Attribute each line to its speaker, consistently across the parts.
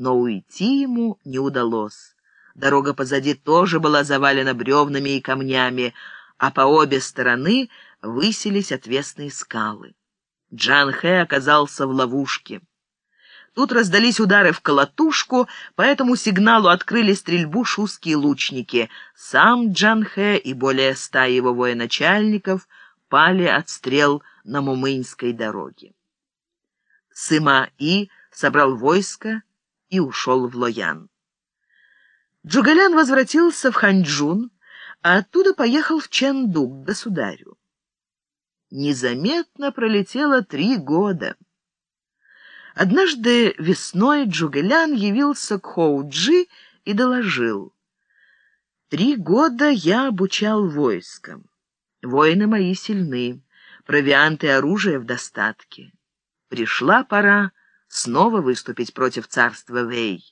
Speaker 1: но уйти ему не удалось. Дорога позади тоже была завалена бревнами и камнями, а по обе стороны высились отвесные скалы. Джан Хэ оказался в ловушке. Тут раздались удары в колотушку, по этому сигналу открыли стрельбу шуские лучники. Сам Джан Хэ и более ста его военачальников пали от стрел на Мумыньской дороге. Сыма-И собрал войско и ушел в Лоян. Джугалян возвратился в Ханчжун, а оттуда поехал в Чэнду к государю. Незаметно пролетело три года. Однажды весной Джугэлян явился к Хоуджи и доложил. «Три года я обучал войскам. Воины мои сильны, провианты и оружие в достатке. Пришла пора снова выступить против царства Вэй.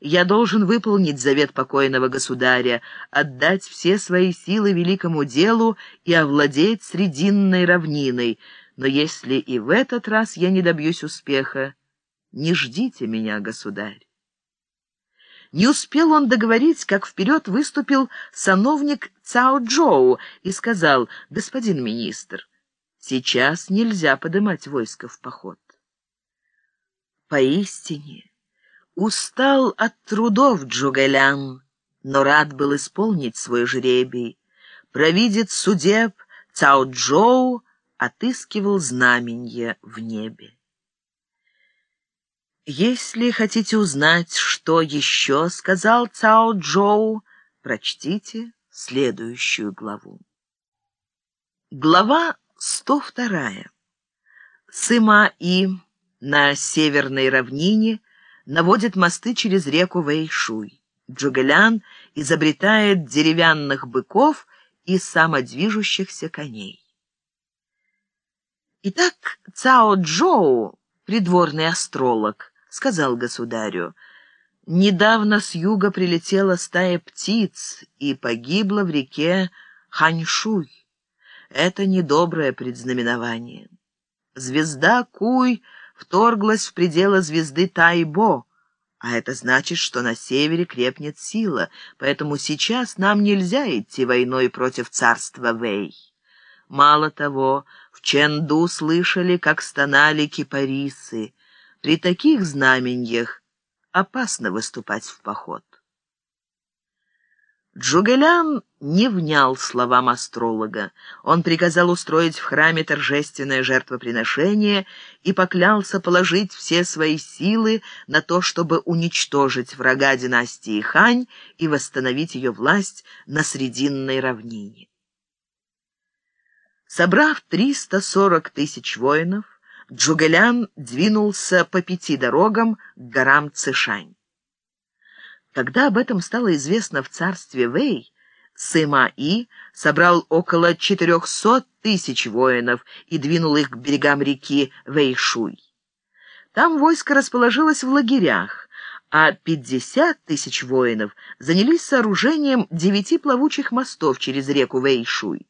Speaker 1: Я должен выполнить завет покойного государя, отдать все свои силы великому делу и овладеть срединной равниной, но если и в этот раз я не добьюсь успеха, не ждите меня, государь. Не успел он договорить, как вперед выступил сановник Цао Джоу и сказал, «Господин министр, сейчас нельзя поднимать войско в поход». Поистине, устал от трудов Джугэлян, но рад был исполнить свой жребий. Провидец судеб Цао Джоу отыскивал знаменье в небе. Если хотите узнать, что еще сказал Цао Джоу, прочтите следующую главу. Глава 102. Сыма-И на северной равнине наводит мосты через реку Вэйшуй. Джугэлян изобретает деревянных быков и самодвижущихся коней. Итак, Цао Джоу, придворный астролог, сказал государю, «Недавно с юга прилетела стая птиц и погибла в реке Ханьшуй. Это недоброе предзнаменование. Звезда Куй вторглась в пределы звезды Тайбо, а это значит, что на севере крепнет сила, поэтому сейчас нам нельзя идти войной против царства Вэй. Мало того, в Ченду слышали, как стонали кипарисы, при таких знаменьях опасно выступать в поход. Джугелян не внял словам астролога. Он приказал устроить в храме торжественное жертвоприношение и поклялся положить все свои силы на то, чтобы уничтожить врага династии Хань и восстановить ее власть на Срединной равнине. Собрав 340 тысяч воинов, Джугэлян двинулся по пяти дорогам к горам Цишань. Когда об этом стало известно в царстве Вэй, Сыма-И собрал около четырехсот тысяч воинов и двинул их к берегам реки Вэйшуй. Там войско расположилось в лагерях, а пятьдесят тысяч воинов занялись сооружением девяти плавучих мостов через реку Вэйшуй.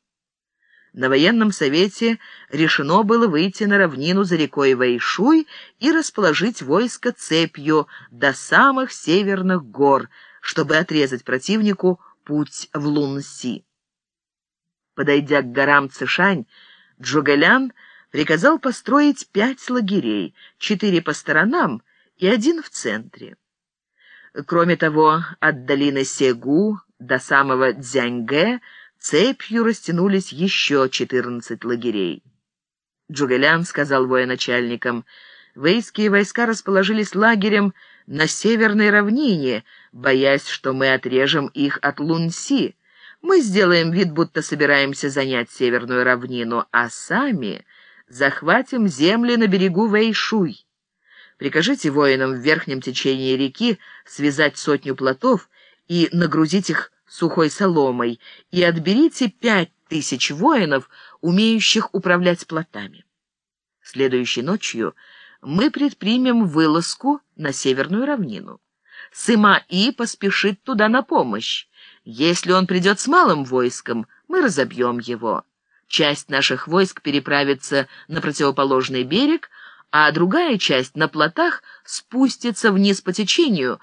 Speaker 1: На военном совете решено было выйти на равнину за рекой Вэйшуй и расположить войско цепью до самых северных гор, чтобы отрезать противнику путь в Лунси. Подойдя к горам Цишань, Джугэлян приказал построить пять лагерей, четыре по сторонам и один в центре. Кроме того, от долины Сегу до самого Дзяньгэ Цепью растянулись еще четырнадцать лагерей. Джугелян сказал военачальникам, «Вейские войска расположились лагерем на северной равнине, боясь, что мы отрежем их от Лунси. Мы сделаем вид, будто собираемся занять северную равнину, а сами захватим земли на берегу Вэйшуй. Прикажите воинам в верхнем течении реки связать сотню плотов и нагрузить их сухой соломой, и отберите пять тысяч воинов, умеющих управлять плотами. Следующей ночью мы предпримем вылазку на северную равнину. Сыма-И поспешит туда на помощь. Если он придет с малым войском, мы разобьем его. Часть наших войск переправится на противоположный берег, а другая часть на плотах спустится вниз по течению,